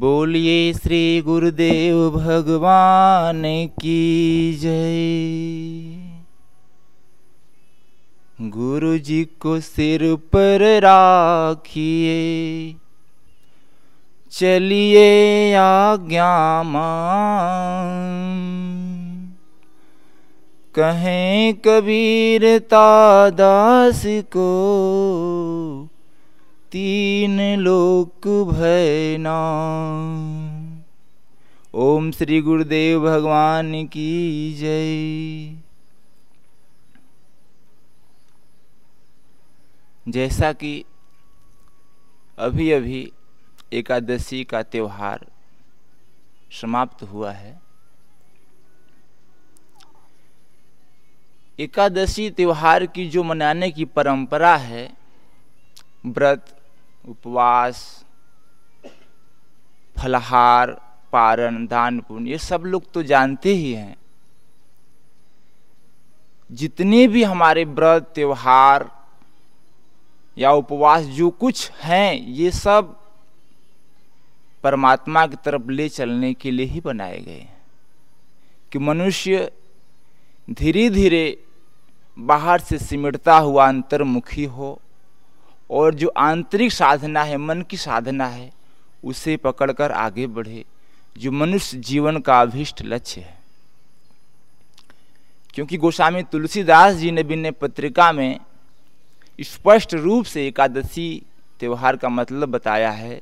بولیے شری گردیو بھگوان کی جے گرو جی کو سر پر راکھیے چلیے آگیا مان کہیں کبیر تاداس کو تین لوک بھینا۔ اوم شری گردیو بھگوان کی جے جیسا کہ ابھی ابھی ایکادشی کا تیوہار سماپت ہوا ہے۔ ایکادشی تیوہار کی جو منانے کی پرمپرا ہے برت اپواس پھلہار پارن دان پن یہ سب لوگ تو جانتے ہی ہیں جتنے بھی ہمارے ورت تیوہار یا اپواس جو کچھ ہیں یہ سب پرماتما کی طرف لے چلنے کے لیے ہی بنائے گئے ہیں کہ منشیہ دھیرے دھیرے باہر سے سمٹتا ہوا انترمکھی ہو اور جو آنترک سادھنا ہے، من کی سادھنا ہے، اسے پکڑ کر آگے بڑھے۔ جو منش جیون کا ابھیشٹ لچ ہے۔ کیونکہ گوسوامی تلسی داس جی نے بن پترکا میں اسپشٹ روپ سے ایکادشی تیوہار کا مطلب بتایا ہے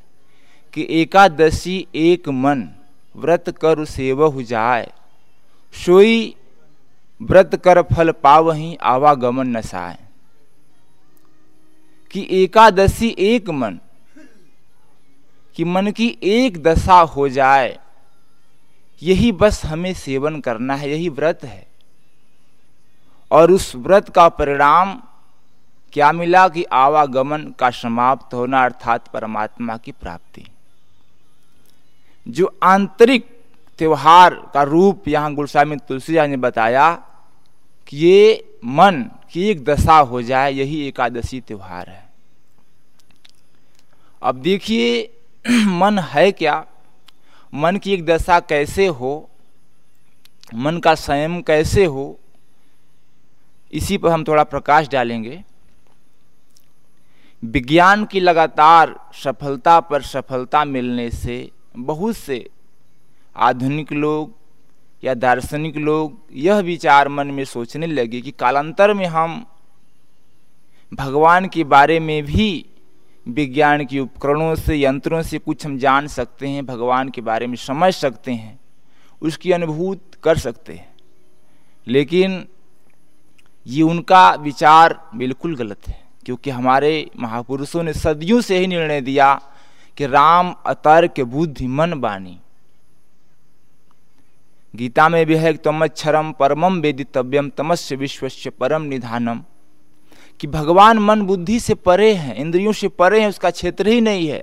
کہ ایکادشی ایک من، ورت کر سیو ہو جائے۔ سوئی، ورت کر پھل پاوہیں آواگمن نسائیں کی ایکادسی ایک من کہ من کی ایک دشا ہو جائے، یہی بس ہمیں سیون کرنا ہے، یہی ورت ہے۔ اور اس ورت کا پرینام کیا ملا؟ کہ آواگمن کا سماپت ہونا ارتھات پرماتما کی پراپتی۔ جو آنترک تہوار کا روپ یہاں گلسامی تلسی نے بتایا کہ یہ من کہ ایک دسا ہو جائے، یہی ایکادشی تیوہار ہے۔ اب دیکھیے، من ہے کیا؟ من کی ایک دشا کیسے ہو؟ من کا سیم کیسے ہو؟ اسی پر ہم تھوڑا پرکاش ڈالیں گے۔ وگیان کی لگاتار سفلتا پر سفلتا ملنے سے، بہت سے آدھنک لوگ یا دارشنک لوگ یہ وچار من میں سوچنے لگے کہ کالانتر میں ہم بھگوان کے بارے میں بھی وگیان کی اپکرنوں سے یتروں سے کچھ ہم جان سکتے ہیں، بھگوان کے بارے میں سمجھ سکتے ہیں، اس کی انبھوت کر سکتے ہیں۔ لیکن یہ ان کا وچار بالکل غلط ہے، کیونکہ ہمارے مہاپروشوں نے صدیوں سے ہی نرنے دیا کہ رام اترک بدھ من بانی۔ گیتا میں بھی ہے تمچرم پرم ویدم تمس سے پرم ندانم کہ بھگوان من بدھ سے پڑے ہیں اندروں سے پڑے ہیں اس کا چیتر ہی نہیں ہے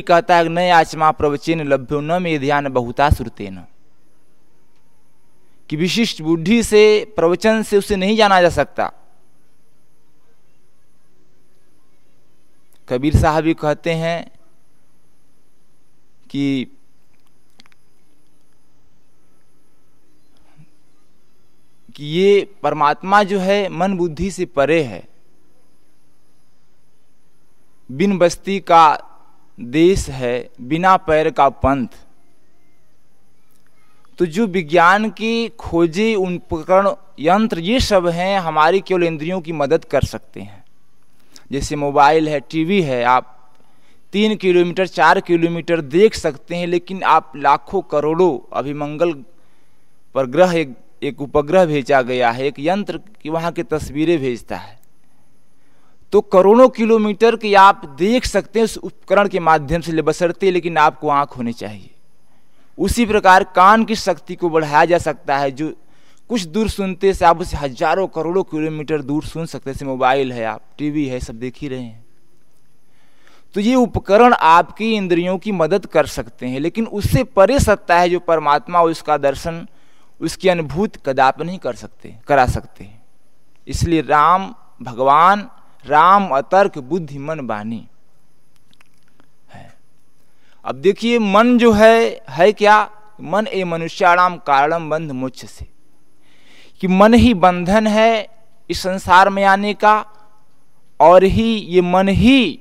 کہتا ہے نئے آچم پروچن لبھو ن میرے دھیان بہتا سرتے نشٹ بھائی پروچن سے اسے نہیں جانا جا سکتا کبیر صاحب بھی کہتے ہیں کہ کہ یہ پرماتما جو ہے من بدھی سے پرے ہے۔ بن بستی کا دیش ہے، بنا پیر کا پنتھ۔ تو جو وگیان کی کھوجیں، ان پکڑ یتر یہ سب ہیں، ہماری کیول اندریوں کی مدد کر سکتے ہیں۔ جیسے موبائل ہے، ٹی وی ہے، آپ تین کلو میٹر چار کلو میٹر دیکھ سکتے ہیں، لیکن آپ لاکھوں کروڑوں ابھی منگل پر گرہ ایک ایک اپگرہ بھیجا گیا ہے، ایک یتر کی وہاں کی تصویریں بھیجتا ہے۔ تو کروڑوں کلو میٹر کی آپ دیکھ سکتے ہیں، اس اپکرن کے مادھیم سے بسرتے لیکن آپ کو آنکھ ہونی چاہیے۔ اسی پرکار کان کی شکتی کو بڑھایا جا سکتا ہے، جو کچھ دور سنتے سے آپ اسے ہزاروں کروڑوں کلو میٹر دور سن سکتے جیسے موبائل ہے، آپ ٹی وی ہے، سب دیکھ ہی رہے ہیں۔ تو یہ اپکرن آپ کی اندریوں کی مدد کر سکتے ہیں، لیکن اس سے پرے سکتا ہے جو پرماتما اس کا درشن، اس کی انبھوت کداپ نہیں کر سکتے، کرا سکتے اس لیے رام بھگوان، رام اترک بدھ من بانی۔ ہے۔ اب دیکھیے، من جو ہے ہے کیا؟ من اے منشیارام کارڑم بند مچھ سے۔ کہ من ہی بندھن ہے اس سنسار میں آنے کا، اور ہی یہ من ہی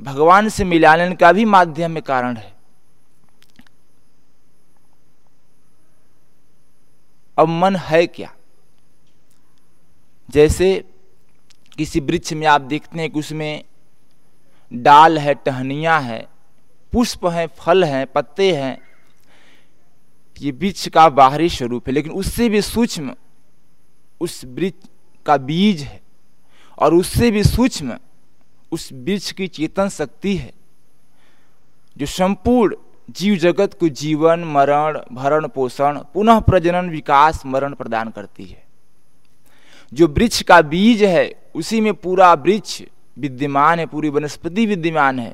بھگوان سے ملانے کا بھی مادھیم میں کارن ہے۔ اب من ہے کیا؟ جیسے کسی برچ میں آپ دیکھتے ہیں کہ اس میں ڈال ہے، ٹہنیاں ہے پشپ ہیں، پھل ہیں، پتے ہیں، یہ برچ کا باہری سوروپ ہے، لیکن اس سے بھی سوچم اس برچ کا بیج ہے اور اس سے بھی سوچم اس برچ کی چیتن شکتی ہے، جو سمپورن جیو جگت کو جیون، مرن، بھرن پوشن پنہ پرجنن، وکاس، مرن پردان کرتی ہے۔ جو برچ کا بیج ہے، اسی میں پورا برچ ودیمان ہے، پوری ونسپتی ودیمان ہے۔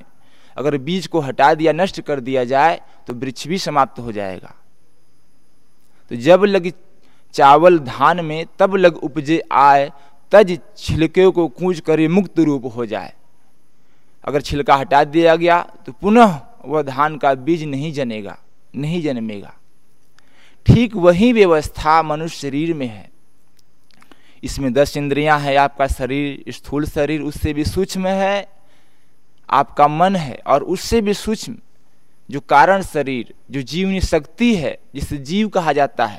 اگر بیج کو ہٹا دیا، نشٹ کر دیا جائے، تو برچ بھی سماپت ہو جائے گا۔ تو جب لگ چاول دھان میں، تب لگ اپجے آئے، تج چھلکے کو کونچ کر مکت روپ ہو جائے۔ اگر چھلکا ہٹا دیا گیا تو پنہ وہ دھان کا بیج نہیں جنے گا، نہیں جنمے گا۔ ٹھیک وہی ویوستھا منش شریر میں ہے۔ اس میں دس اندریاں ہے آپ کا شریر استھول شریر، اس سے بھی سوچم ہے۔ آپ کا من ہے اور اس سے بھی سوچم۔ جو کارن شریر، جو جیونی شکتی ہے، جسے جیو کہا جاتا ہے۔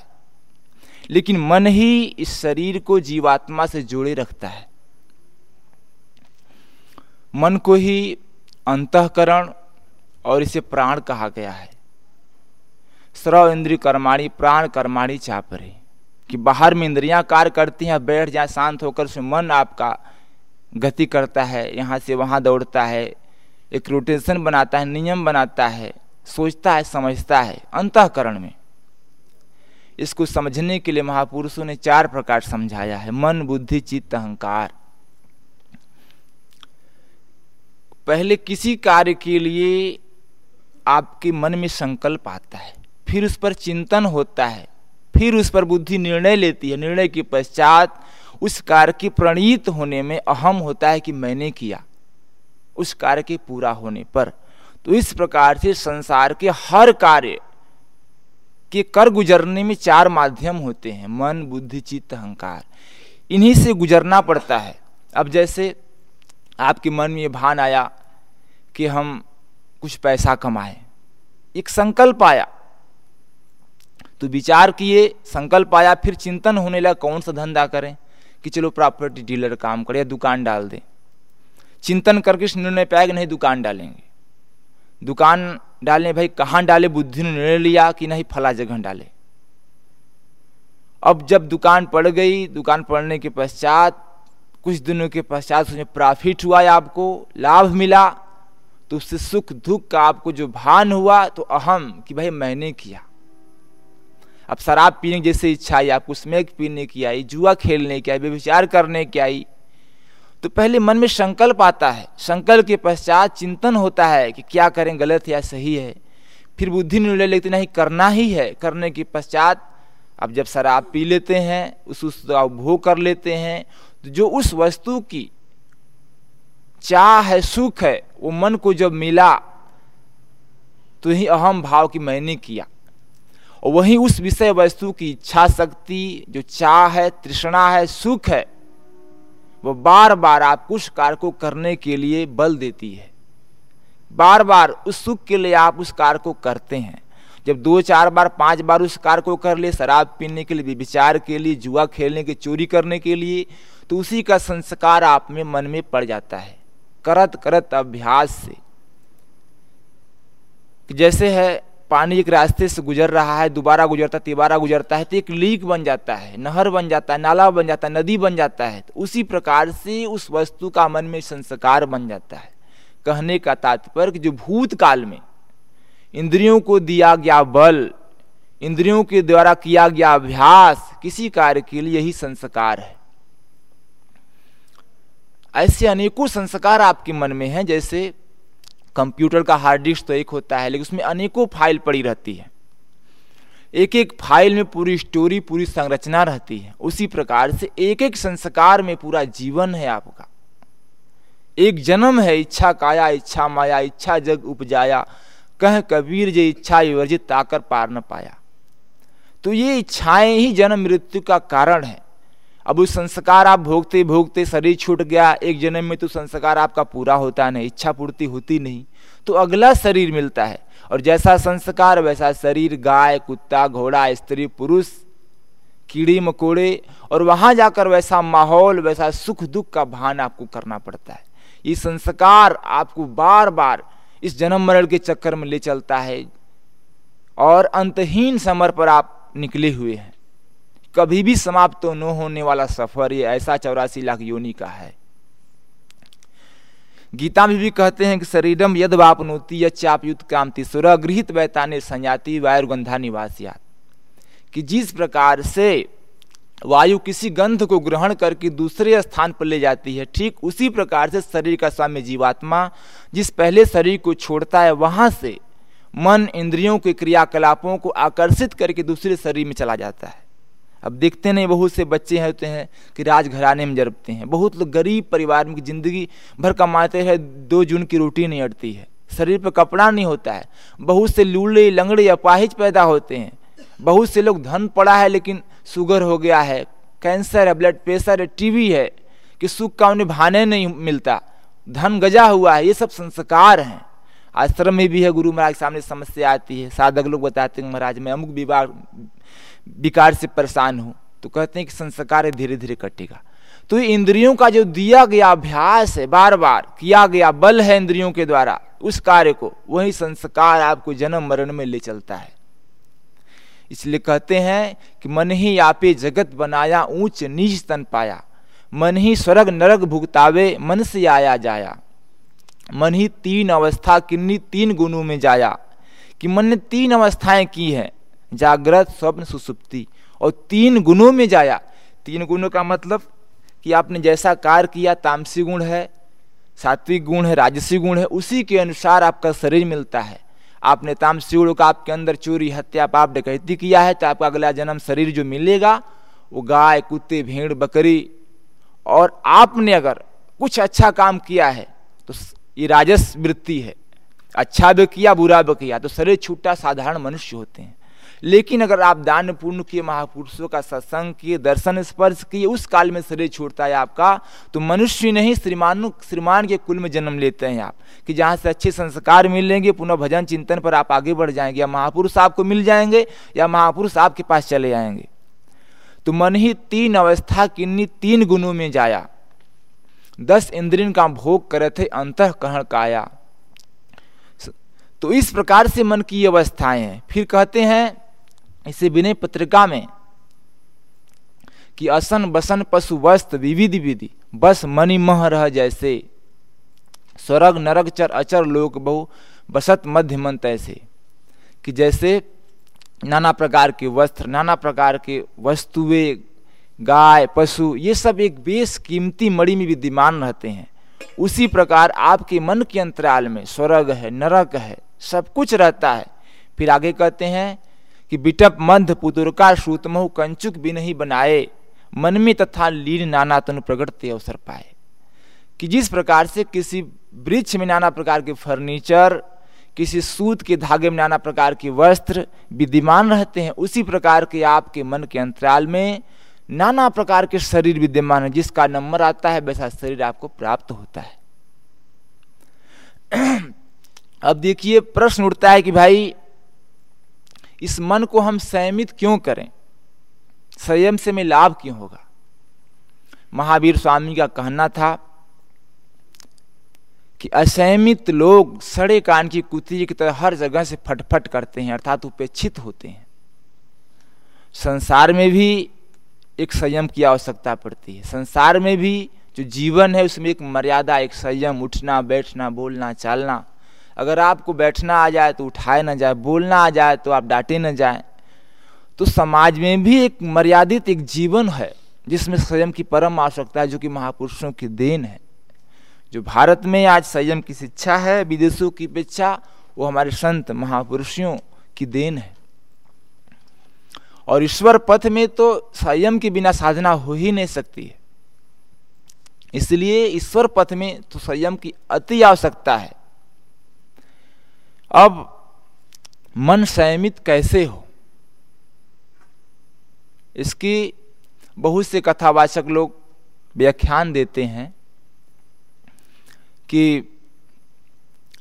لیکن من ہی اس شریر کو جیواتما سے جوڑے رکھتا ہے۔ من کو ہی انتکرن اور اسے پران کہا گیا ہے۔ سرو اندری کرماڑی پران کرماڑی چاپ رہے کہ باہر میں اندریاں کار کرتی ہیں، بیٹھ جائیں، شانت ہو کر اس میں من آپ کا گتی کرتا ہے، یہاں سے وہاں دوڑتا ہے، ایک روٹیشن بناتا ہے، نیم بناتا ہے، سوچتا ہے، سمجھتا ہے انتکرن میں۔ اس کو سمجھنے کے لیے مہاپروشوں نے چار پرکار سمجھایا ہے۔ من، بدھی چت اہنکار۔ پہلے کسی کاریہ کے لیے آپ کے من میں سنکلپ آتا ہے، پھر اس پر چنتن ہوتا ہے، پھر اس پر بدھی نرنے لیتی ہے نرنے کے پشچات اس کار کے پرنیت ہونے میں اہم ہوتا ہے کہ میں نے کیا، اس کار کے پورا ہونے پر۔ تو اس پرکار سے سنسار کے ہر کاریہ کے کر گزرنے میں چار مادھیم ہوتے ہیں، من بدھی چت اہنکار۔ انہی سے گزرنا پڑتا ہے۔ اب جیسے آپ کے من میں یہ بھان آیا کہ ہم کچھ پیسہ کمائیں۔ ایک سنکلپ آیا۔ تو وچار کیے، سنکلپ آیا، پھر چنتن ہونے لگا، کون سا دھندا کریں کہ چلو پراپرٹی ڈیلر کام کرے یا دکان ڈال دیں۔ چنتن کر کے نرنے پایا کہ نہیں، دکان ڈالیں گے۔ دکان ڈالنے، بھائی کہاں ڈالے؟ بدھی نے نرنے لیا کہ نہیں پھلا جگہ ڈالے۔ اب جب دکان پڑ گئی، دکان پڑنے کے پشچات کچھ دنوں کے پشچات اس میں پرافٹ ہوا آپ کو لابھ ملا، تو اس سے سکھ دکھ کا آپ کو جو بھان ہوا تو اہم کہ بھائی میں نے کیا۔ اب شراب پینے کی جیسے اچھا آئی، آپ کو اسمیک پینے کی آئی، جوا کھیلنے کی آئی بے وچار کرنے کی آئی۔ تو پہلے من میں سنکلپ آتا ہے، سنکلپ کے پشچات چنتن ہوتا ہے کہ کیا کریں، غلط یا صحیح ہے۔ پھر بدھی نرنے لیتے، نہیں، کرنا ہی ہے۔ کرنے کے پشچات اب جب شراب پی لیتے ہیں، اس بھوگ کر لیتے ہیں۔ جو اس وستو کی چاہ ہے، سکھ ہے، وہ من کو جب ملا، تو ہی اہم بھاؤ کی میں نے کیا۔ اور وہیں اس وشے وستو کی اچھا شکتی جو چاہ ہے، ترشنا ہے، سکھ ہے، وہ بار بار آپ کچھ کار کو کرنے کے لیے بل دیتی ہے۔ بار بار اس سکھ کے لیے آپ اس کار کو کرتے ہیں۔ جب دو، چار بار، پانچ بار اس کار کو کر لے، شراب پینے کے لیے بچار کے لیے، جوا کھیلنے کے، چوری کرنے کے لیے تو اسی کا سنسکار آپ میں من میں پڑ جاتا ہے۔ کرت کرت ابھیاس سے۔ جیسے ہے، پانی ایک راستے سے گزر رہا ہے، دوبارہ گزرتا، تیبارہ گزرتا ہے، تو ایک لیک بن جاتا ہے، نہر بن جاتا ہے، نالا بن جاتا ہے، ندی بن جاتا ہے۔ تو اسی پرکار سے اس وستو کا من میں سنسکار بن جاتا ہے۔ کہنے کا تاتپر جو بھوت کال میں اندریوں کو دیا گیا بل، اندریوں کے دوارا کیا گیا ابھیاس، کسی کار کے لیے یہی سنسکار ہے۔ ایسے انیکوں سنسکار آپ کے من میں ہیں، جیسے کمپیوٹر کا ہارڈ ڈسک تو ایک ہوتا ہے، لیکن اس میں انیکوں فائل پڑی رہتی ہے ایک ایک فائل میں پوری اسٹوری پوری سنرچنا رہتی ہے۔ اسی پرکار سے ایک ایک سنسکار میں پورا جیون ہے آپ کا۔ ایک جنم ہے اچھا کایا اچھا مایا اچھا جگ اپجایا۔ کہہ کبیر جو اچھا ورجت آ کر پار نہ پایا۔ تو یہ اچھائیں ہی جنم مرتو کا کارن ہے۔ اب اس سنسکار آپ بھوگتے بھوگتے شریر چھوٹ گیا، ایک جنم میں تو سنسکار آپ کا پورا ہوتا نہیں اچھا پورتی ہوتی نہیں۔ تو اگلا شریر ملتا ہے۔ اور جیسا سنسکار، ویسا شریر گائے، کتا، گھوڑا، استری پروش کیڑی، مکوڑے۔ اور وہاں جا کر ویسا ماحول، ویسا سکھ دکھ کا بھان آپ کو کرنا پڑتا ہے۔ یہ سنسکار آپ کو بار بار اس جنم مرل کے چکر میں لے چلتا ہے۔ اور انتہین سمر پر آپ نکلے ہوئے ہیں۔ کبھی بھی سماپت نہ ہونے والا سفر یہ ایسا چوراسی لاکھ یونی کا ہے۔ گیتا میں بھی کہتے ہیں کہ شریرم ید واپ نوتی چاپ یت کامتی سور گرہت ویتانے سنجاتی وایو گندھا نواسیات۔ کہ جس پرکار سے وایو کسی گندھ کو گرہن کر کے دوسرے استھان پر لے جاتی ہے، ٹھیک اسی پرکار سے شریر کا سامنے جیواتما جس پہلے شریر کو چھوڑتا ہے، وہاں سے من اندریوں کے کریا کلاپوں کو آکرشت کر کے دوسرے شریر میں چلا جاتا ہے۔ اب دیکھتے نہیں، بہت سے بچے ہوتے ہیں کہ راج گھرانے میں جرپتے ہیں۔ بہت لوگ غریب پریوار میں زندگی بھر کماتے ہیں، دو جون کی روٹی نہیں اڑتی ہے۔ شریر پہ کپڑا نہیں ہوتا ہے۔ بہت سے لوڑے، لنگڑے اپاہج پیدا ہوتے ہیں۔ بہت سے لوگ دھن پڑا ہے لیکن شوگر ہو گیا ہے۔ کینسر ہے بلڈ پریشر ہے ٹی وی ہے کہ سکھ کا انہیں بھانے نہیں ملتا۔ دھن گجا ہوا ہے، یہ سب سنسکار ہیں۔ آشرم میں بھی ہے، گرو مہاراج کے سامنے سمسیا آتی ہے۔ سادھک لوگ بتاتے ہیں، مہاراج میں امک بیکار سے پریشان ہوں۔ تو کہتے ہیں کہ سنسکار دھیرے دھیرے کٹے گا۔ تو یہ اندریوں کا جو دیا گیا ابھیاس ہے، بار بار کیا گیا، بل ہے اندریوں کے دوارا۔ اس کاریہ کو وہی سنسکار آپ کو جنم مرن میں لے چلتا ہے۔ اس لیے کہتے ہیں کہ من ہی آپ جگت بنایا، اونچ نیچ تن پایا۔ من ہی سورگ نرگ بھگتاوے، من سے آیا جایا۔ من ہی تین اوستھا، کنی تین گنوں میں جایا۔ کہ من نے تین اوستھائیں کی ہیں۔ جاگرت سوپن سسپتی۔ اور تین گنوں میں جایا۔ تین گنوں کا مطلب کہ آپ نے جیسا کار کیا، تامسی گن ہے ساتوک گن ہے، راجسی گن ہے، اسی کے انوسار آپ کا شریر ملتا ہے۔ آپ نے تامسی گڑ کا آپ کے اندر چوری، ہتیا، پاپ، ڈکیتی کیا ہے تو آپ کا اگلا جنم شریر جو ملے گا، وہ گائے، کتے بھیڑ بکری۔ اور آپ نے اگر کچھ اچھا کام کیا ہے تو یہ راجس وتی ہے۔ اچھا بھی کیا، برا بھی کیا۔ تو شریر چھوٹا سادھارن منشیہ ہوتے ہیں۔ لیکن اگر آپ دان پورن کیے مہاپروشوں کا ستسنگ کیے درشن اسپرش کیے، اس کال میں شریر چھوڑتا ہے آپ کا، تو منشیہ نہیں شریمان شریمان کے کل میں جنم لیتے ہیں آپ، کہ جہاں سے اچھے سنسکار ملیں گے پنہ بھجن چنتن پر آپ آگے بڑھ جائیں گے، یا مہاپروش آپ کو مل جائیں گے، یا مہاپروش آپ کے پاس چلے جائیں گے۔ تو من ہی تین اوستھا کنی تین گنوں میں جایا۔ دس اندرین کا بھوگ کرے تھے، انتہ کہن کایا۔ تو اس پرکار اسے ونے پترکا میں، کہ اصن بسن پشو وست وودھ ودھی بس منی مہ رہ جیسے۔ سورگ نرگ چر اچر لوک بہو بست مدھیہ منت ایسے۔ کہ جیسے نانا پرکار کے وستر نانا پرکار کے وستویں گائے پشو یہ سب ایک بیس قیمتی مڑی میں ودیمان رہتے ہیں۔ اسی پرکار آپ کے من کے انترال میں سورگ ہے نرک ہے، سب کچھ رہتا ہے۔ پھر آگے کہتے ہیں کہ بٹپ مدھ پترکا شوتم کنچک بھی نہیں بنائے من میں تتھا لین نانا تن پرگٹتے اوسر پائے کہ جس پرکار سے کسی برچ میں نانا پرکار کے فرنیچر کسی سوت کے دھاگے میں نانا پرکار کے وستر ودیمان رہتے ہیں اسی پرکار کے آپ کے من کے انترال میں نانا پرکار کے شریر ودیمان ہے جس کا نمبر آتا ہے ویسا شریر آپ کو پراپت ہوتا ہے اب دیکھیے پرشن اٹھتا ہے کہ بھائی اس من کو ہم سیمت کیوں کریں؟ سیم سے میں لابھ کیوں ہوگا؟ مہاویر سوامی کا کہنا تھا کہ اسیمت لوگ سڑے کان کی کتی کی طرح ہر جگہ سے پھٹ پھٹ کرتے ہیں، ارتھات اپیچت ہوتے ہیں۔ سنسار میں بھی ایک سیم کی آوشکتا پڑتی ہے۔ سنسار میں بھی جو جیون ہے، اس میں ایک مریادا ایک سیم، اٹھنا، بیٹھنا، بولنا چالنا اگر آپ کو بیٹھنا آ جائے تو اٹھائے نہ جائے، بولنا آ جائے تو آپ ڈانٹے نہ جائیں۔ تو سماج میں بھی ایک مریادت ایک جیون ہے، جس میں سیم کی پرم آوشکتا ہے جو کہ مہاپروشوں کی دین ہے۔ جو بھارت میں آج سیم کی شکچھا ہے ودیشوں کی اپیچھا وہ ہمارے سنت مہاپروشوں کی دین ہے۔ اور ایشور پتھ میں تو سیم کے بنا سادھنا ہو ہی نہیں سکتی ہے۔ اس لیے ایشور پتھ میں تو سیم کی اتی آوشکتا ہے۔ اب من سیمت کیسے ہو؟ اس کی بہت سے کتھا واچک لوگ ویاخیان دیتے ہیں کہ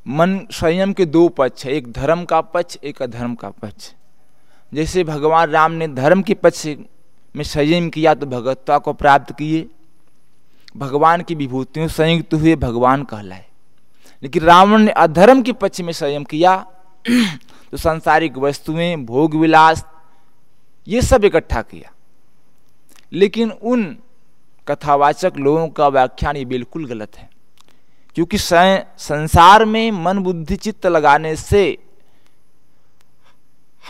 من سیم کے دو پچھ ایک دھرم کا پچھ، ایک ادھرم کا پچھ۔ جیسے بھگوان رام نے دھرم کے پچھ میں سیم کیا تو بھگوتا کو پراپت کیے۔ بھگوان کی وبھوتیوں سنگت ہوئے، بھگوان کہلائے۔ لیکن راون نے ادھرم کے پچ میں سنم کیا تو سنسارک وستویں بھوگ ولاس، یہ سب اکٹھا کیا۔ لیکن ان کتھاواچک لوگوں کا ویاخیان یہ بالکل غلط ہے۔ کیونکہ سنسار میں من بدھی چت لگانے سے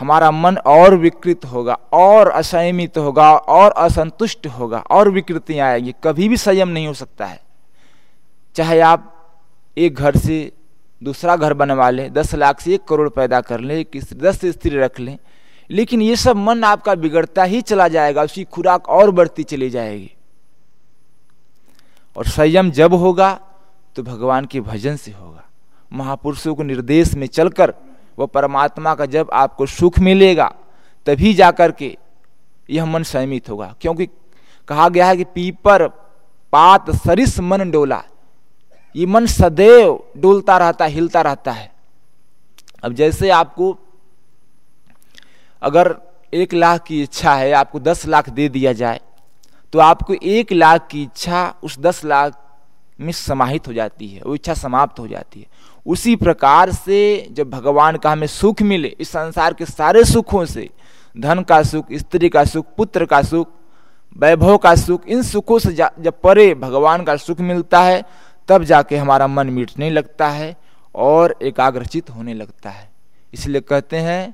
ہمارا من اور وکرت ہوگا، اور اسمت ہوگا، اور اسنتشٹ ہوگا، اور وکرتیاں آئیں گی۔ کبھی بھی سیم نہیں ہو سکتا ہے۔ چاہے آپ ایک گھر سے دوسرا گھر بنوا لیں، دس لاکھ سے ایک کروڑ پیدا کر لیں دس استری رکھ لیں۔ لیکن یہ سب من آپ کا بگڑتا ہی چلا جائے گا اس کی خوراک اور بڑھتی چلی جائے گی۔ اور سیم جب ہوگا تو بھگوان کے بھجن سے ہوگا۔ مہاپرشوں کو نردیش میں چل کر وہ پرماتما کا جب آپ کو سکھ ملے گا، تبھی جا کر کے یہ من سیمت ہوگا۔ کیونکہ کہا گیا ہے کہ پیپر، پات، سرس، من، ڈولا۔ یہ من سدیو ڈولتا رہتا ہلتا رہتا ہے۔ اب جیسے آپ کو اگر ایک لاکھ کی اچھا ہے، آپ کو دس لاکھ دے دیا جائے، تو آپ کو ایک لاکھ کی اچھا اس دس لاکھ میں سماہت ہو جاتی ہے، وہ اچھا سماپت ہو جاتی ہے۔ اسی پرکار سے جب بھگوان کا ہمیں سکھ ملے، اس سنسار کے سارے سکھوں سے، دھن کا سکھ، استری کا سکھ، پتر کا سکھ، ویبھو کا سکھ، ان سکھوں سے جب پرے بھگوان کا سکھ ملتا ہے تب جا کے ہمارا من مٹنے لگتا ہے اور ایکاگرچت ہونے لگتا ہے۔ اس لیے کہتے ہیں،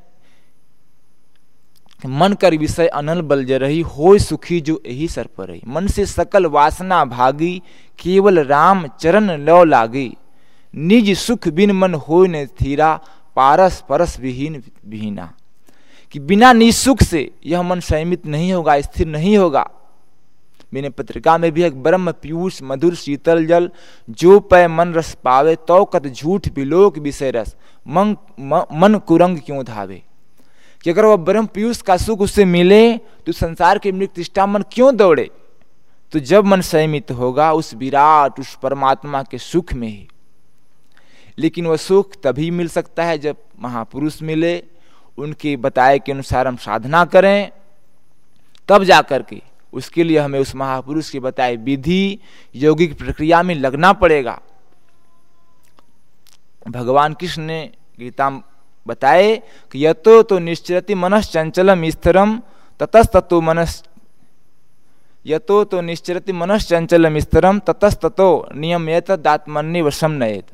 من کر وشے انل بل جرہی ہوئے سخی جو یہی سر پر رہی۔ من سے سکل واسنا بھاگی، کیول رام چرن لو لاگی۔ نج سکھ بن من ہوئے نے تھیرا، پارس پرس بہین بھینا کہ بنا نج سکھ سے، یہ من سیمت نہیں ہوگا، استھر نہیں ہوگا۔ میں نے پترکا میں بھی ایک برہم پیوش مدھر شیتل جل، جو پے من رس پاوے، توقت جھوٹ بلوک بسے رس، من من کرنگ کیوں دھاوے؟ کہ اگر وہ برہم پیوش کا سکھ اس سے ملے، تو سنسار کی متشٹا من کیوں دوڑے؟ تو جب من سیمت ہوگا، اس وراٹ اس پرماتما کے سکھ میں ہی۔ لیکن وہ سکھ تبھی مل سکتا ہے جب مہا پروش ملے، ان کے بتائے کے انوسار ہم سادھنا کریں۔ تب جا کر کے اس کے لیے ہمیں اس مہا پروش کی بتائے ودھی یوگک پرکریا میں لگنا پڑے گا۔ بھگوان کرشن نے گیتا بتائے کہ یتو تو نشچرتی منس چنچلم استرم تتستتو منس یتو تو نشچرتی منس چنچلم استرم تتستتو نیمیت داتمنی وسم نیت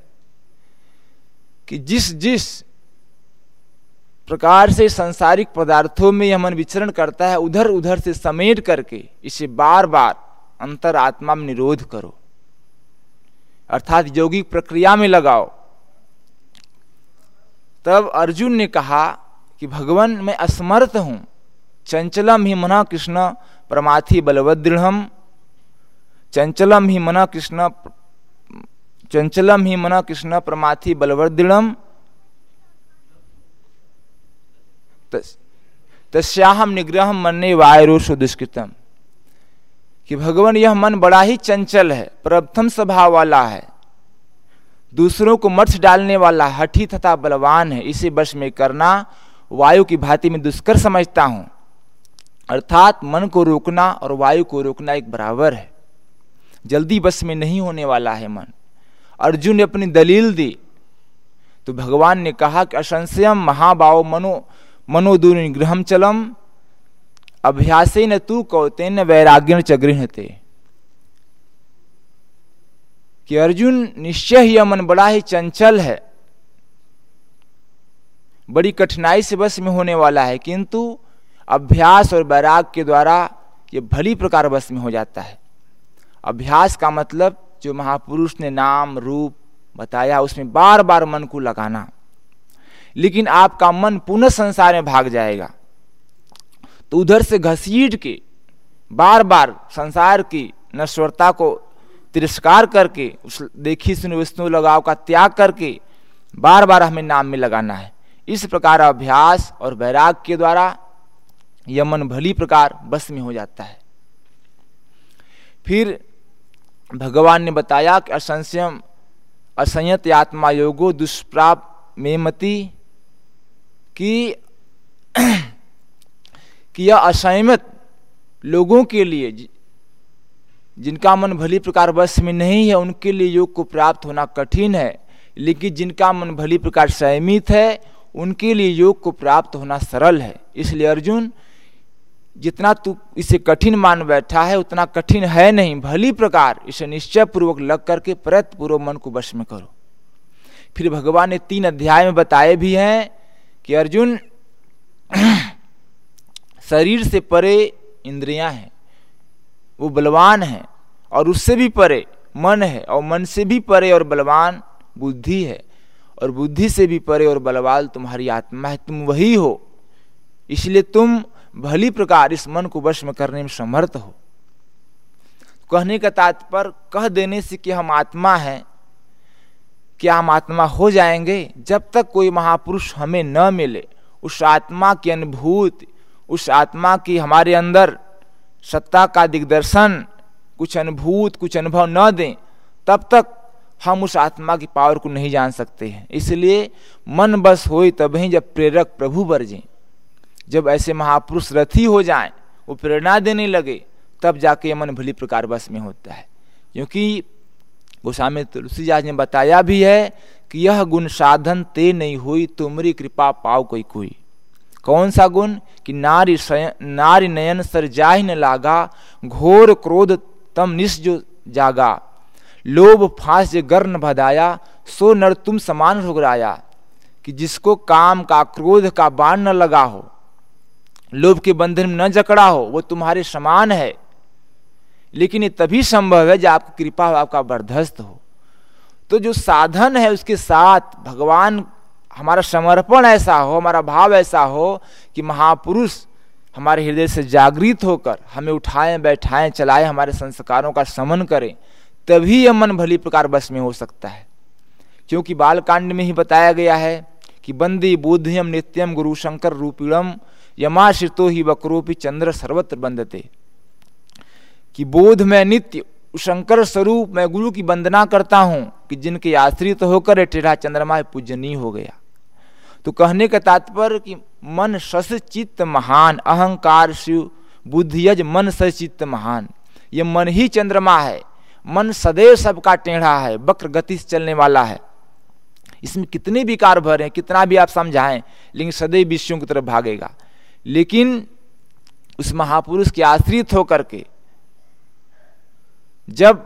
کہ جس جس پرکار سے سنسارک پدارتھوں میں یہ من وچرن کرتا ہے، ادھر ادھر سے سمیٹ کر کے اسے بار بار انتر آتما میں نرودھ کرو۔ ارتھات یوگک پرکریا میں لگاؤ۔ تب ارجن نے کہا کہ بھگوان، میں اسمرت ہوں۔ چنچلم ہی منا کرشن پرماتھی بلودرہم چنچلم ہی منا کرشن، چنچلم ہی منا کرشن پرماتھی بلودرم سیاحم نگر منشکتم کہ مچھلی ڈالنے والا ہٹھی تلوان ہے اسے بس میں کرنا وا کیر سمجھتا ہوں۔ ارتھات من کو روکنا اور وایو کو روکنا ایک برابر ہے۔ جلدی بس میں نہیں ہونے والا ہے من۔ ارجن نے اپنی دلیل دی۔ تو بھگوان نے کہا کہ اسنشیم مہاب منو మనోదూరిని చలం అభ్యాసేన తూ కౌతేన వైరాగ్యన చగృహతే کہ ارجن نشچے ہی امن بڑا ہی چنچل ہے بڑی کٹھنائی سے بس میں ہونے والا ہے کنتو ابھیاس اور بیراگ کے دوارا یہ بھلی پرکار بس میں ہو جاتا ہے ابھیاس کا مطلب جو مہاپروش نے نام روپ بتایا اس میں بار بار من کو لگانا لیکن آپ کا من پنہ سنسار میں بھاگ جائے گا۔ تو ادھر سے گھسیٹ کے بار بار سنسار کی نشورتا کو ترسکار کر کے، اس دیکھی سن وشنو لگاؤ کا تیاگ کر کے بار بار ہمیں نام میں لگانا ہے۔ اس پرکار ابھیاس اور بیراگ کے دوارا یہ من بھلی پرکار بس میں ہو جاتا ہے۔ پھر بھگوان نے بتایا کہ اسنسم اسنت آتما یوگو دشپراپ میمتی متی کہ یہ لوگوں کے لیے، جن کا من بھلی پرکار بس میں نہیں ہے، ان کے لیے یوگ کو پراپت ہونا کٹھن ہے، لیکن جن کا من بھلی پرکار سیمت ہے، ان کے لیے یوگ کو پراپت ہونا سرل ہے۔ اس لیے ارجن، جتنا تو اسے کٹھن مان بیٹھا ہے، اتنا کٹھن ہے نہیں۔ بھلی پرکار، اسے نشچے پوروک لگ کر کے پرت پورو من کو بش میں کرو۔ پھر بھگوان نے تین ادھیائے میں بتائے بھی ہیں کہ ارجن شریر سے پرے اندریاں ہیں، وہ بلوان ہیں اور اس سے بھی پرے من ہے، اور من سے بھی پرے اور بلوان بدھی ہے، اور بدھی سے بھی پرے اور بلوال تمہاری آتما ہے، تم وہی ہو، اس لیے تم بھلی پرکار اس من کو وش میں کرنے میں سمرتھ ہو۔ کہنے کا تات پر کہہ دینے سے کہ ہم آتما ہیں کیا ہم آتما ہو جائیں گے جب تک کوئی مہاپروش ہمیں نہ ملے۔ اس آتما کی انبھوت، اس آتما کی ہمارے اندر ستا کا دگدرشن کچھ انبھوت، کچھ انبھو نہ دیں، تب تک ہم اس آتما کی پاور کو نہیں جان سکتے ہیں۔ اس لیے من بس ہوئی تب ہی جب پریرک پربھو برجیں جب ایسے مہاپروش رتھی ہو جائیں، وہ پریرنا دینے لگے، تب جا کے یہ من بھلی پرکار بس میں ہوتا ہے۔ کیونکہ گوسوامی تلسی جاج نے بتایا بھی ہے کہ یہ گن سادھن تے نہیں ہوئی، تمری کرپا پاؤ کوئی کوئی۔ کون سا گن؟ کہ ناری ناری نین سر جاہ نہ لاگا، گھور کرودھ تم نس جو جاگا۔ لوب پھانس جو گر نہ بھدایا، سو نر تم سمان رگرایا۔ کہ جس کو کام کا کرودھ کا بان نہ لگا ہو، لوب کے بندھن میں نہ جکڑا ہو، وہ تمہارے سمان ہے۔ لیکن یہ تبھی سمبھو ہے جب آپ کی کرپا آپ کا بردست ہو۔ تو جو سادھن ہے اس کے ساتھ بھگوان ہمارا سمرپن ایسا ہو، ہمارا بھاو ایسا ہو کہ مہاپروش ہمارے ہردے سے جاگرت ہو کر ہمیں اٹھائیں، بیٹھائیں، چلائیں، ہمارے سنسکاروں کا سمن کریں، تبھی یہ من بھلی پرکار بس میں ہو سکتا ہے۔ کیونکہ بال کانڈ میں ہی بتایا گیا ہے کہ بندی بودھیم نتیم گرو شنکر روپیڑم، یما شرتو ہی بکروپی چندر سروتر بندتے۔ کہ بودھ میں نتیہ شنکر سوروپ میں گرو کی وندنا کرتا ہوں کہ جن کے آشرت ہو کر ٹیڑھا چندرما پوجنی ہو گیا۔ تو کہنے کا تاتپر کہ من سس چت مہان، اہنکار شیو بدھیج من سس مہان۔ یہ من ہی چندرما ہے۔ من سدیو سب کا ٹیڑھا ہے، بکر گتی سے چلنے والا ہے۔ اس میں کتنے بھی کار بھر ہیں کتنا بھی آپ سمجھائیں، لیکن سدیو وشیوں کی طرف بھاگے گا۔ لیکن اس مہاپروش کے آشرت ہو کر کے جب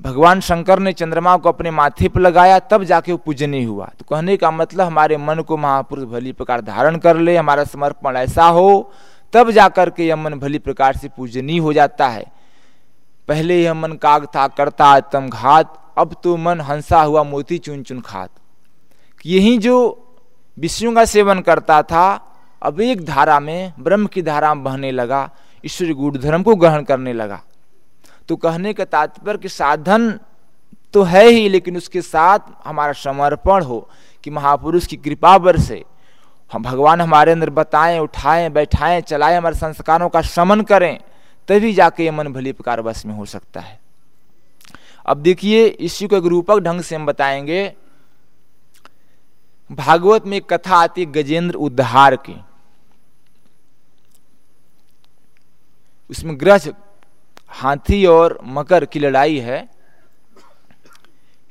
بھگوان شنکر نے چندرما کو اپنے ماتھے پہ لگایا، تب جا کے وہ پوجنی ہوا۔ تو کہنے کا مطلب ہمارے من کو مہاپروش بھلی پرکار دھارن کر لے، ہمارا سمرپن ایسا ہو، تب جا کر کے یہ من بھلی پرکار سے پوجنی ہو جاتا ہے۔ پہلے یہ من کاگ تھا، کرتا تم گھات، اب تو من ہنسا ہوا، موتی چن چن کھات۔ یہی جو وشیوں کا سیون کرتا تھا، اب ایک دھارا میں برہم کی دھارا میں بہنے لگا ایشور گوڑ دھرم کو گرہن کرنے لگا۔ تو کہنے کا تاتپر کہ سادھن تو ہے ہی، لیکن اس کے ساتھ ہمارا سمرپن ہو کہ مہاپروش کی کرپا بر سے ہم بھگوان ہمارے اندر بتائیں، اٹھائیں، بیٹھائیں، چلائیں، ہمارے سنسکاروں کا شمن کریں، تبھی جا کے یہ من بھلی پرکار بس میں ہو سکتا ہے۔ اب دیکھیے، اسی کو ایک روپک ڈھنگ سے ہم بتائیں گے۔ بھاگوت میں ایک کتھا آتی ہے گجیندر ادھار کی۔ اس میں گرہ ہاتھی اور مکر کی لڑائی ہے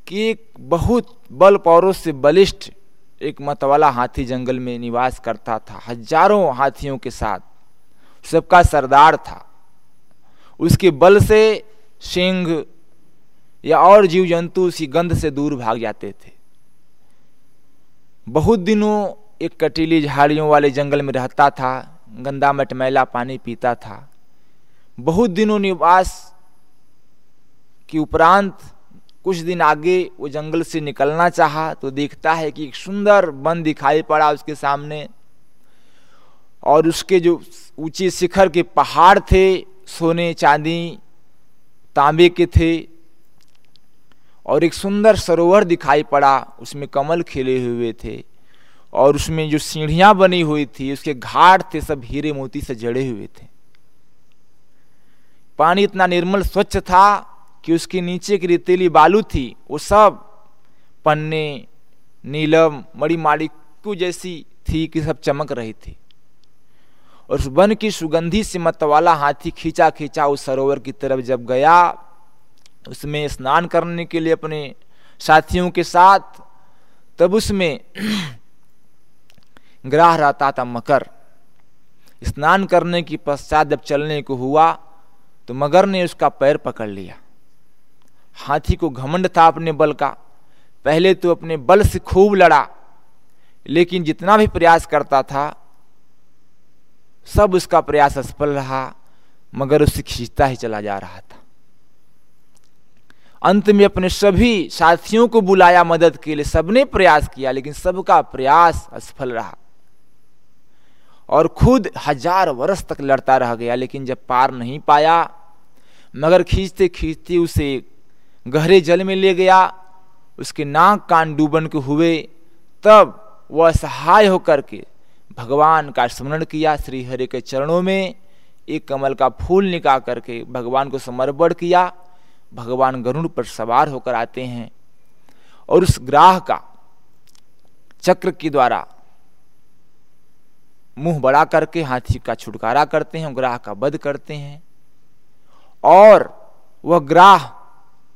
کہ ایک بہت بل پوروں سے بلشٹ ایک متوالا ہاتھی جنگل میں نواس کرتا تھا، ہزاروں ہاتھیوں کے ساتھ۔ سب کا سردار تھا۔ اس کے بل سے سنگھ یا اور جیو جنتو اسی گند سے دور بھاگ جاتے تھے۔ بہت دنوں ایک کٹیلی جھاڑیوں والے جنگل میں رہتا تھا، گندا مٹ میلا پانی پیتا تھا۔ بہت دنوں نواس کے اپرانت، کچھ دن آگے وہ جنگل سے نکلنا چاہا تو دیکھتا ہے کہ ایک سندر بن دکھائی پڑا اس کے سامنے اور اس کے جو اونچے شکھر کے پہاڑ تھے، سونے چاندی، تانبے کے تھے اور ایک سندر سروور دکھائی پڑا، اس میں کمل کھلے ہوئے تھے اور اس میں جو سیڑھیاں بنی ہوئی تھی اس کے گھاٹ تھے، سب ہیرے موتی سے جڑے ہوئے تھے۔ پانی اتنا نرمل سوچھ تھا کہ اس کے نیچے کی ریتیلی بالو تھی، وہ سب پنے نیلم، مڑی ماڑی جیسی تھی کہ سب چمک رہی تھی۔ اور اس بن کی سگندھی سے مت والا ہاتھی کھینچا کھینچا اس سروور کی طرف جب گیا، اس میں اسنان کرنے کے لیے اپنے ساتھیوں کے ساتھ، تب اس میں گراہ رہتا تھا مکر۔ اسنان کرنے کی پشچات جب چلنے کو ہوا تو مگر نے اس کا پیر پکڑ لیا۔ ہاتھی کو گھمنڈ تھا اپنے بل کا۔ پہلے تو اپنے بل سے خوب لڑا، لیکن جتنا بھی پریاس کرتا تھا، سب اس کا پریاس اسفل رہا، مگر اس سے کھینچتا ہی چلا جا رہا تھا۔ انت میں اپنے سبھی ساتھیوں کو بلایا مدد کے لیے، سب نے پریاس کیا، لیکن سب کا پریاس اسفل رہا۔ اور خود ہزار برس تک لڑتا رہ گیا، لیکن جب پار نہیں پایا، مگر کھینچتے کھینچتے اسے گہرے جل میں لے گیا، اس کے ناک کان ڈوبن کے ہوئے، تب وہ اسہائے ہو کر کے بھگوان کا اسمرن کیا، سری ہری کے چرنوں میں ایک کمل کا پھول نکال کر کے بھگوان کو سمرپڑ کیا۔ بھگوان گرون پر سوار ہو کر آتے ہیں اور اس گراہ کا چکر کے دوارا منہ بڑا کر کے ہاتھی کا چھٹکارا کرتے ہیں، گراہ کا بد کرتے ہیں۔ اور وہ گراہ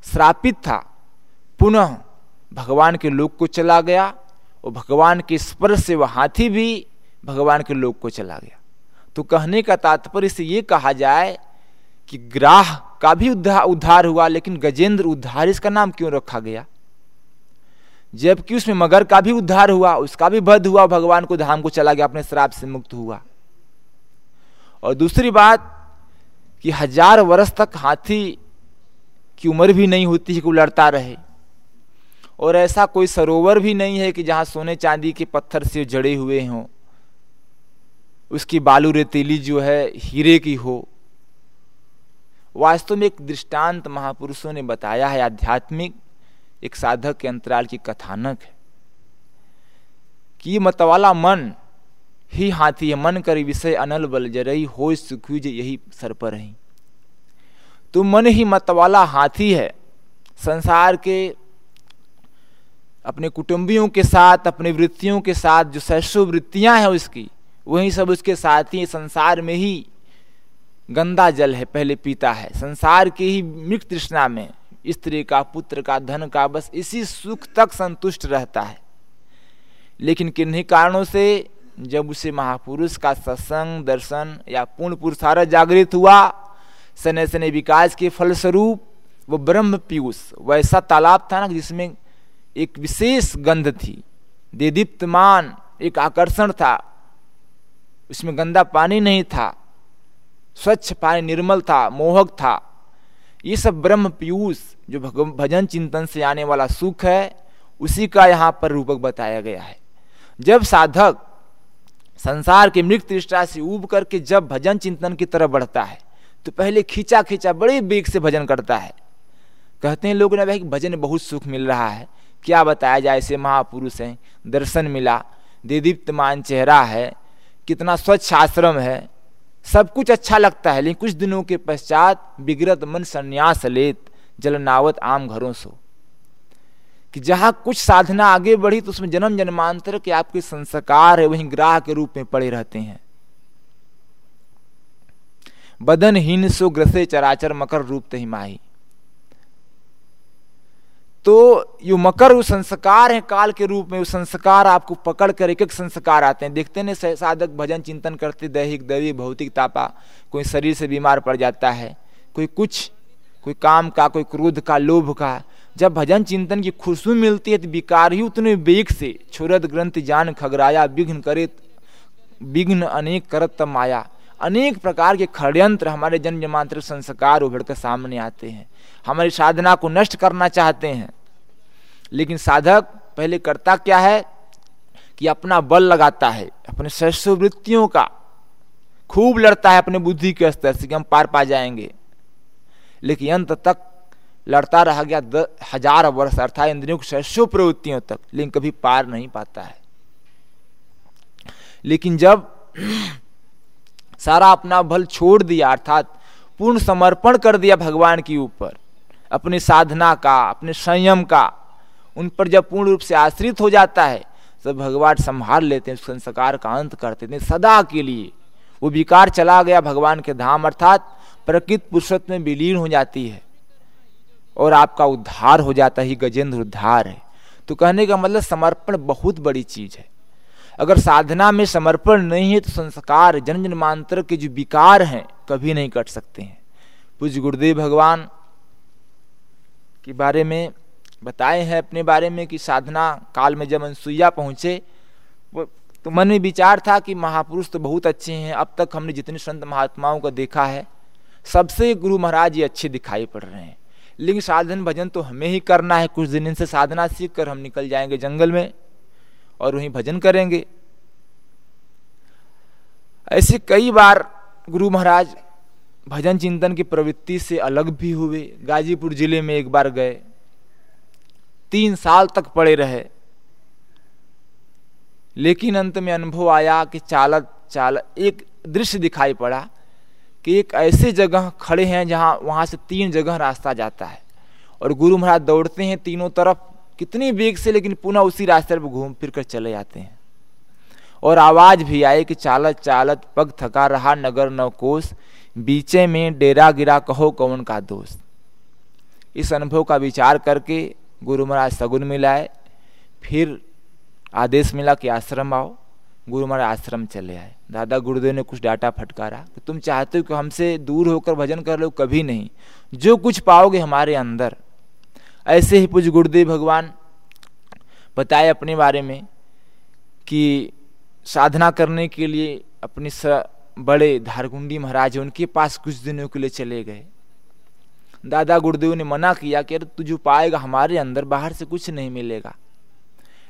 شراپت تھا۔ پنہ بھگوان کے لوگ کو چلا گیا۔ اور بھگوان کے اسپرش سے وہ ہاتھی بھی بھگوان کے لوگ کو چلا گیا۔ تو کہنے کا تاتپر سے یہ کہا جائے کہ گراہ کا بھی ادھار ہوا، لیکن گجیندر ادھار اس کا نام کیوں رکھا گیا؟ جبکہ اس میں مگر کا بھی ادھار ہوا، اس کا بھی بد ہوا، بھگوان کو دھام کو چلا گیا، اپنے شراب سے مکت ہوا۔ اور دوسری بات کہ ہزار برس تک ہاتھی کی عمر بھی نہیں ہوتی ہے کہ وہ لڑتا رہے۔ اور ایسا کوئی سروور بھی نہیں ہے کہ جہاں سونے چاندی کے پتھر سے جڑے ہوئے ہوں، اس کی بالو ریتیلی جو ہے ہیرے کی ہو۔ واستو میں ایک دشٹانت مہاپروشوں نے بتایا ہے، آدھیاتمک ایک سادھک کے انترال کی کتھانک ہے۔ کہ یہ متوالا من ہی ہاتھی ہے، من کر وشے انل بل جرئی ہو سکھ یہی سر پر رہی تو من ہی متوالا ہاتھی ہے، سنسار کے اپنے کٹمبیوں کے ساتھ، اپنے ورتیوں کے ساتھ جو سرسو ورتیاں ہیں اس کی، وہیں سب اس کے ساتھی سنسار میں ہی گندا جل ہے، پہلے پیتا ہے۔ سنسار کی ہی مک ترشنا میں استری کا، پتر کا، دھن کا، بس اسی سکھ تک سنتشٹ رہتا ہے۔ لیکن کنہیں کارنوں سے جب اسے مہاپروش کا ستسنگ درشن یا پورن پورسارت جاگرت ہوا، سنے سنے وکاس کے فلسوروپ وہ برہم پیوش ویسا تالاب تھا نا جس میں ایک وشیش گندھ تھی۔ دے دیپتمان ایک آکرشن تھا۔ اس میں گندا پانی نہیں تھا۔ سوچھ، پانی نرمل تھا، موہک تھا۔ یہ سب برہم پیوش جو بھجن چنتن سے آنے والا سکھ ہے، اسی کا یہاں پر روپک بتایا گیا ہے۔ جب سادھک سنسار کے مرک ترشٹا سے اوب کر کے جب بھجن چنتن کی طرف بڑھتا ہے، تو پہلے کھینچا کھینچا بڑے بیگ سے بھجن کرتا ہے۔ کہتے ہیں لوگ نے بھائی بھجن بہت سکھ مل رہا ہے، کیا بتایا جائے ایسے مہاپروش ہیں؟ درشن ملا دے دیپتمان چہرہ ہے، کتنا سوچھ آشرم ہے۔ سب کچھ اچھا لگتا ہے، لیکن کچھ دنوں کے پشچات بگرت من سنیاس لیت، جلناوت عام گھروں سو کہ جہاں کچھ سادھنا آگے بڑھی تو اس میں جنم جنمانتر کے آپ کے سنسکار ہے وہیں گراہ کے روپ میں پڑے رہتے ہیں۔ بدن ہین سو گرسے چراچر مکر روپ تہی ماہی۔ تو یہ مکر وہ سنسکار ہیں کال کے روپ میں، وہ سنسکار آپ کو پکڑ کر ایک ایک سنسکار آتے ہیں۔ دیکھتے ہیں سادھک بھجن چنتن کرتے دیہک دیوی بھوتک تاپا، کوئی شریر سے بیمار پڑ جاتا ہے۔ کوئی کچھ، کوئی کام کا، کوئی کرودھ کا، لوبھ کا۔ جب بھجن چنتن کی خوشبو ملتی ہے تو بیکار ہی اتنے بیگ سے چھورت گرنتھ جان کھگرایا بگھن کرے بگھن انیک کرت تب مایا انیک پرکار کے کھڑینتر ہمارے جن جمانتر سنسکار ابھر کر سامنے آتے ہیں۔ ہماری سادھنا کو نشٹ کرنا چاہتے ہیں۔ لیکن سادھک پہلے کرتا کیا ہے کہ اپنا بل لگاتا ہے، اپنے سرسو کا۔ خوب لڑتا ہے اپنے بدھی کے استر سے کہ ہم پار پا جائیں گے۔ لیکن انت تک لڑتا رہ گیا ہزار برس ارتھات اندروں کی سرسو پروتوں تک، لیکن کبھی پار نہیں پاتا ہے۔ لیکن جب سارا اپنا بل چھوڑ دیا، ارتھات پورن سمرپن کر دیا بھگوان کے اوپر اپنی سادھنا کا، اپنے سیم کا، ان پر جب پورن روپ سے آشرت ہو جاتا ہے تو بھگوان سنبھال لیتے ہیں سنسکار کا انت کرتے ہیں سدا کے لیے۔ وہ بیکار چلا گیا بھگوان کے دھام، ارتھات پرکت پرشت میں بلین ہو جاتی ہے۔ اور آپ کا ادھار ہو جاتا ہے گجیندر ادھار ہے۔ تو کہنے کا مطلب سمرپن بہت بڑی چیز ہے۔ اگر سادھنا میں سمرپن نہیں ہے، تو سنسکار جن جن مانتر کے جو بیکار ہیں، کبھی نہیں کٹ سکتے ہیں۔ پوج گردیو بھگوان کے بارے میں بتائے ہیں، اپنے بارے میں کہ سادھنا کال میں جب انسویا پہنچے، وہ تو من میں وچار تھا کہ مہاپروش تو بہت اچھے ہیں، اب تک ہم نے جتنے سنت مہاتماؤں کو دیکھا ہے، سب سے گرو مہاراج یہ اچھے دکھائی پڑ رہے ہیں۔ لیکن سادھن بھجن تو ہمیں ہی کرنا ہے، کچھ دن ان سے سادھنا سیکھ کر ہم نکل جائیں گے جنگل میں اور وہیں بھجن کریں گے۔ ایسے کئی بار گرو مہاراج بھجن چنتن کی پروتی سے الگ بھی ہوئے۔ گاجی پور ضلع میں ایک بار گئے۔ تین سال تک پڑے رہے۔ لیکن انت میں انبھو آیا کہ چالت، چال، ایک دشیہ دکھائی پڑا کہ ایک ایسے جگہ کھڑے ہیں جہاں، وہاں سے تین جگہ راستہ جاتا ہے۔ اور گرو مہاراج دوڑتے ہیں تینوں طرف، کتنی بیگ سے، لیکن پناہ اسی راستے پر گھوم پھر کر چلے جاتے ہیں۔ اور آواز بھی آئے کہ چالت چالت پگ تھکا رہا نگر نو کوس بیچے میں ڈیرا گرا کہو کون کا دوست۔ اس انبھو کا وچار کر کے گرو مہاراج سگن ملائے، پھر آدیش ملا کہ آشرم آؤ۔ گرو مہاراج آشرم چلے آئے۔ دادا گردیو نے کچھ ڈاٹا پھٹکارا کہ تم چاہتے ہو کہ ہم سے دور ہو کر بھجن کر لو؟ کبھی نہیں۔ جو کچھ پاؤ گے ہمارے اندر۔ ایسے ہی پوچھ گردیو بھگوان، بتائے اپنے بارے میں کہ سادھنا کرنے کے لیے اپنی بڑے دھارگنڈی مہاراج ان کے پاس کچھ دنوں کے لیے چلے گئے۔ دادا گردیو نے منع کیا کہ تو جو پائے گا ہمارے اندر، باہر سے کچھ نہیں ملے گا۔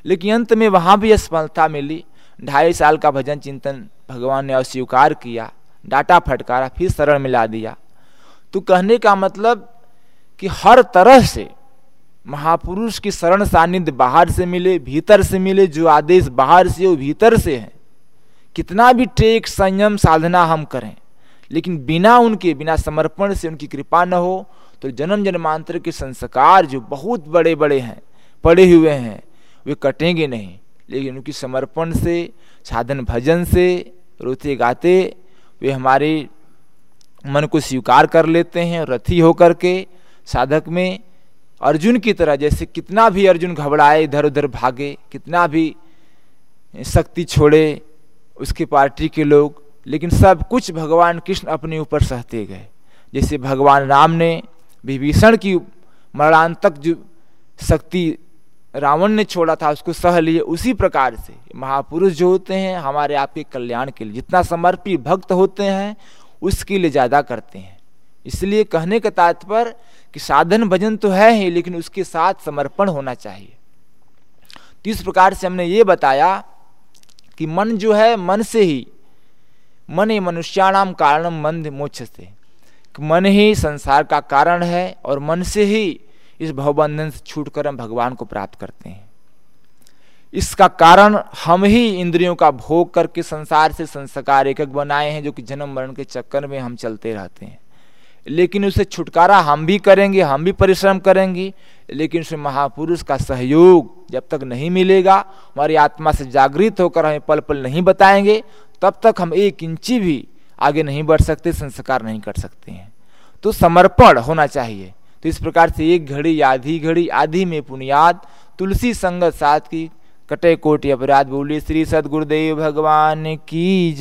لیکن انت میں وہاں بھی اسفلتا ملی۔ ڈھائی سال کا بھجن چنتن بھگوان نے اسویکار کیا، ڈاٹا پھٹکارا، پھر سرل ملا دیا۔ تو کہنے کا مطلب کہ ہر طرح سے مہاپروش کی سرن ساندھ باہر سے ملے، بھیتر سے ملے، جو آدیش باہر سے وہ بھیتر سے ہے کتنا بھی ٹیک سنیم سادھنا ہم کریں، لیکن بنا ان کے، بنا سمرپن سے ان کی کرپا نہ ہو، تو جنم جنمانتر کے سنسکار جو بہت بڑے بڑے ہیں، پڑے ہوئے ہیں، وہ کٹیں گے نہیں۔ لیکن ان کی سمرپن سے، سادھن بھجن سے، روتے گاتے، وہ ہمارے من کو سویکار کر لیتے ہیں اور رتھی ہو کر کے سادھک میں ارجن کی طرح جیسے کتنا بھی ارجن گھبرائے، ادھر ادھر بھاگے، کتنا بھی شکتی چھوڑے اس کی پارٹی کے لوگ، لیکن سب کچھ بھگوان کرشن اپنے اوپر سہتے گئے۔ جیسے بھگوان رام نے وبھیشن کی مران تک جو شکتی راون نے چھوڑا تھا، اس کو سہ لیے اسی پرکار سے۔ مہاپروش جو ہوتے ہیں، ہمارے آپ کے کلیان کے لیے جتنا سمرپی بھکت ہوتے ہیں، اس کے لیے زیادہ کرتے ہیں۔ اس لیے کہنے کا تاتپر کہ سادھن بھجن تو ہے ہی، لیکن اس کے ساتھ سمرپن ہونا چاہیے۔ تو اس پرکار سے ہم نے یہ بتایا کہ من جو ہے، من سے ہی، من ہی منشیانام کارنم مند موچ سے۔ من ہی سنسار کا کارن ہے اور من سے ہی اس بھو سے چھوٹ کر ہم بھگوان کو پراپت کرتے ہیں۔ اس کا کارن ہم ہی اندریوں کا بھوگ کر کے سنسار سے سنسکار ایک بنائے ہیں، جو کہ جنم مرن کے چکر میں ہم چلتے رہتے ہیں۔ لیکن اسے چھٹکارا ہم بھی کریں گے، ہم بھی پریشرم کریں گے، لیکن اس مہاپروش کا سہیوگ جب تک نہیں ملے گا، ہماری آتما سے جاگرت ہو کر ہمیں پل پل نہیں بتائیں گے، تب تک ہم ایک انچی بھی آگے نہیں بڑھ سکتے، سنسکار نہیں کر سکتے ہیں۔ تو سمرپن ہونا چاہیے۔ تو اس پرکار سے ایک گھڑی آدھی گھڑی، آدھی میں پنیاد تلسی سنگت ساتھ کی، کٹے کوٹی اپرادھ بولی شری ست گردیو بھگوان کی